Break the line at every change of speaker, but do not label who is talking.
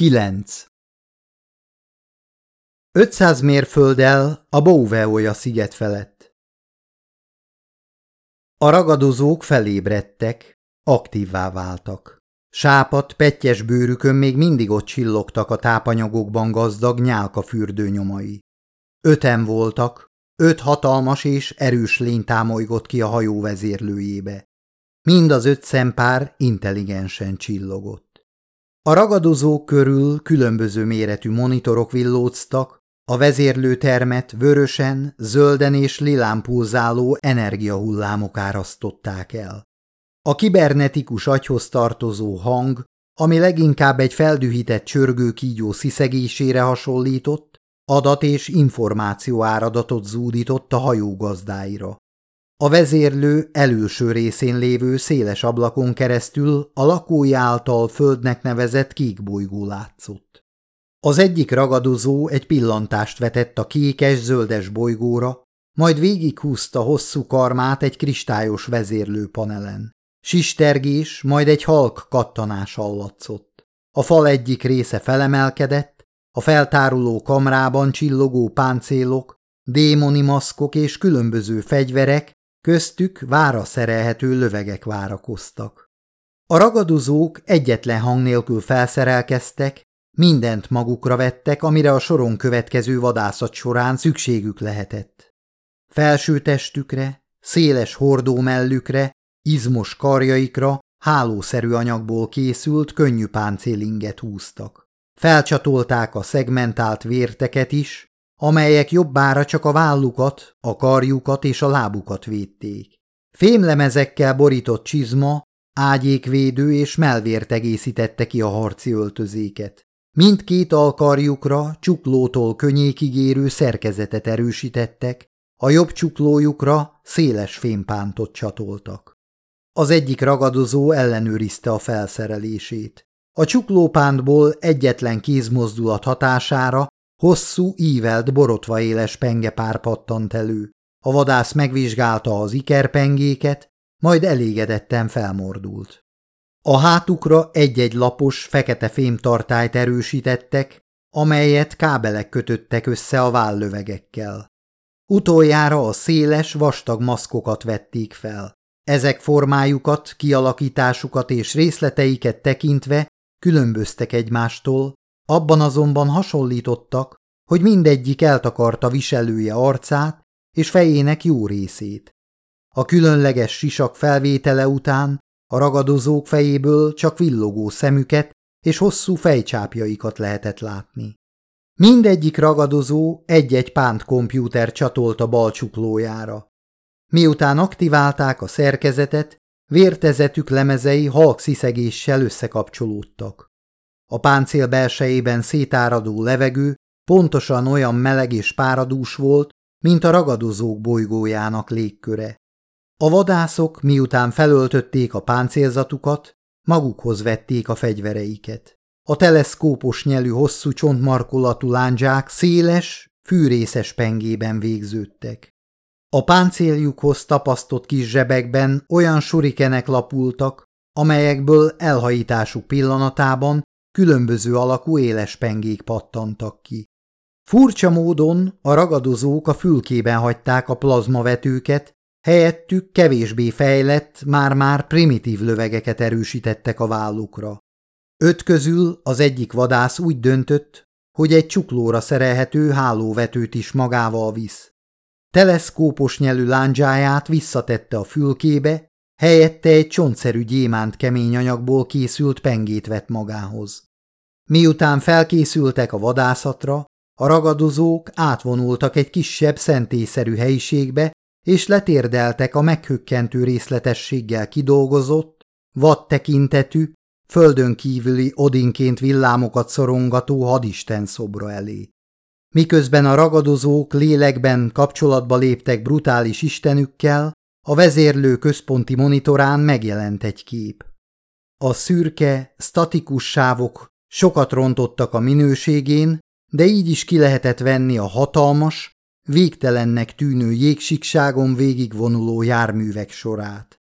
9. 500 mérfölddel a Bouveoja sziget felett. A ragadozók felébredtek, aktívvá váltak. Sápat, pettyes bőrükön még mindig ott csillogtak a tápanyagokban gazdag nyálka fürdőnyomai. Öten voltak, öt hatalmas és erős lény támolygott ki a hajó vezérlőjébe. Mind az öt szempár intelligensen csillogott. A ragadozók körül különböző méretű monitorok villóztak, a vezérlőtermet vörösen, zölden és lilán pulzáló energiahullámok árasztották el. A kibernetikus agyhoz tartozó hang, ami leginkább egy feldühített csörgő kígyó sziszegésére hasonlított, adat és információ áradatot zúdított a hajó gazdáira. A vezérlő előső részén lévő széles ablakon keresztül a lakói által földnek nevezett kék bolygó látszott. Az egyik ragadozó egy pillantást vetett a kékes-zöldes bolygóra, majd végighúzta hosszú karmát egy kristályos vezérlőpanelen. Sistergés, majd egy halk kattanás hallatszott. A fal egyik része felemelkedett, a feltáruló kamrában csillogó páncélok, démoni maszkok és különböző fegyverek Köztük vára szerelhető lövegek várakoztak. A ragadozók egyetlen hang nélkül felszerelkeztek, mindent magukra vettek, amire a soron következő vadászat során szükségük lehetett. Felső testükre, széles hordó mellükre, izmos karjaikra hálószerű anyagból készült könnyű páncélinget húztak. Felcsatolták a szegmentált vérteket is, amelyek jobbára csak a vállukat, a karjukat és a lábukat védték. Fémlemezekkel borított csizma, ágyékvédő és melvért egészítette ki a harci öltözéket. Mindkét alkarjukra csuklótól könnyékig érő szerkezetet erősítettek, a jobb csuklójukra széles fémpántot csatoltak. Az egyik ragadozó ellenőrizte a felszerelését. A csuklópántból egyetlen kézmozdulat hatására Hosszú, ívelt, borotva éles pengepár pattant elő. A vadász megvizsgálta az ikerpengéket, majd elégedetten felmordult. A hátukra egy-egy lapos, fekete fémtartályt erősítettek, amelyet kábelek kötöttek össze a vállövegekkel. Utoljára a széles, vastag maszkokat vették fel. Ezek formájukat, kialakításukat és részleteiket tekintve különböztek egymástól, abban azonban hasonlítottak, hogy mindegyik eltakarta viselője arcát és fejének jó részét. A különleges sisak felvétele után a ragadozók fejéből csak villogó szemüket és hosszú fejcsápjaikat lehetett látni. Mindegyik ragadozó egy-egy pánt kompjúter csatolt a bal csuklójára. Miután aktiválták a szerkezetet, vértezetük lemezei halk sziszegéssel összekapcsolódtak. A páncél belsejében szétáradó levegő pontosan olyan meleg és páradús volt, mint a ragadozók bolygójának légköre. A vadászok, miután felöltötték a páncélzatukat, magukhoz vették a fegyvereiket. A teleszkópos nyelű hosszú csontmarkolatú lándzsák széles, fűrészes pengében végződtek. A páncéljukhoz tapasztott kis zsebekben olyan surikenek lapultak, amelyekből elhajításuk pillanatában különböző alakú éles pengék pattantak ki. Furcsa módon a ragadozók a fülkében hagyták a plazmavetőket, helyettük kevésbé fejlett, már-már primitív lövegeket erősítettek a vállukra. Öt közül az egyik vadász úgy döntött, hogy egy csuklóra szerelhető hálóvetőt is magával visz. Teleszkópos nyelű lándzsáját visszatette a fülkébe, Helyette egy csontszerű gyémánt kemény anyagból készült pengét vett magához. Miután felkészültek a vadászatra, a ragadozók átvonultak egy kisebb szentészerű helyiségbe, és letérdeltek a meghökkentő részletességgel kidolgozott, vad tekintetű, földön kívüli odinként villámokat szorongató hadisten szobra elé. Miközben a ragadozók lélekben kapcsolatba léptek brutális istenükkel, a vezérlő központi monitorán megjelent egy kép. A szürke, statikus sávok sokat rontottak a minőségén, de így is ki lehetett venni a hatalmas, végtelennek tűnő jégsíkságon végigvonuló járművek sorát.